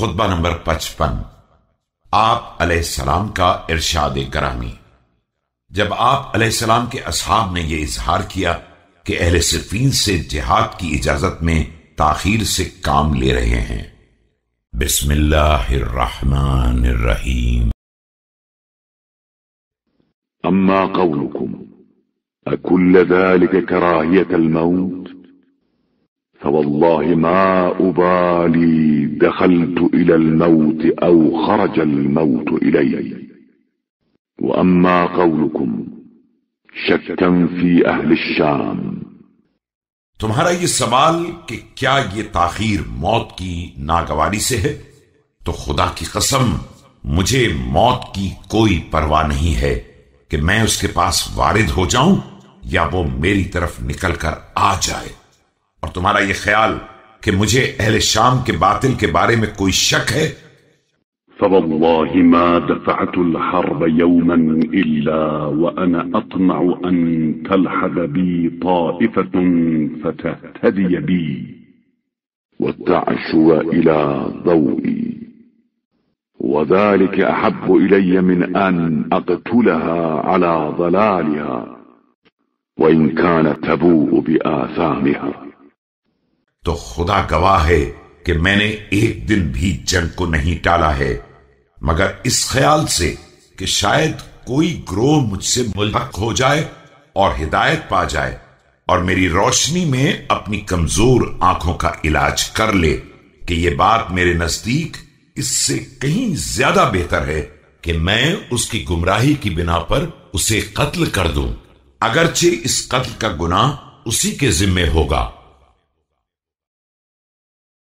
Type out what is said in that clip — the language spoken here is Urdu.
خطبہ نمبر پچپن۔ آپ علیہ السلام کا ارشاد گرامی۔ جب آپ علیہ السلام کے اصحاب نے یہ اظہار کیا کہ اہل صفین سے جہاد کی اجازت میں تاخیر سے کام لے رہے ہیں۔ بسم اللہ الرحمن الرحیم۔ اما قولكم اكل ذلك كراهية الموت؟ فوالله ما أبالي دخلت إلى الموت أو خرج الموت إلي. وأما قولكم، شكا في أهل الشام. تمہارا یہ سوال کہ کیا یہ تاخیر موت کی ناگواری سے ہے؟ تو خدا کی قسم، مجھے موت کی کوئی پرواہ نہیں ہے کہ میں اس کے پاس وارد ہو جاؤں یا وہ میری طرف نکل کر آ جائے۔ اور تمہارا یہ خیال کہ مجھے اہل شام کے باطل کے بارے میں کوئی شک ہے؟ فوالله ما دفعت الحرب يوما إلا وأنا أطمع أن تلحظ بي طائفة فتهتدي بي وتعشو إلى ضوئي وذلك أحب إلي من أن أقتلها على ضلالها وإن كانت تبوء بآثامها تو خدا گواہ ہے کہ میں نے ایک دن بھی جنگ کو نہیں ٹالا ہے۔ مگر اس خیال سے کہ شاید کوئی گروہ مجھ سے ملحق ہو جائے اور ہدایت پا جائے اور میری روشنی میں اپنی کمزور آنکھوں کا علاج کر لے کہ یہ بات میرے نزدیک اس سے کہیں زیادہ بہتر ہے کہ میں اس کی گمراہی کی بنا پر اسے قتل کر دوں۔ اگرچہ اس قتل کا گناہ اسی کے ذمے ہوگا۔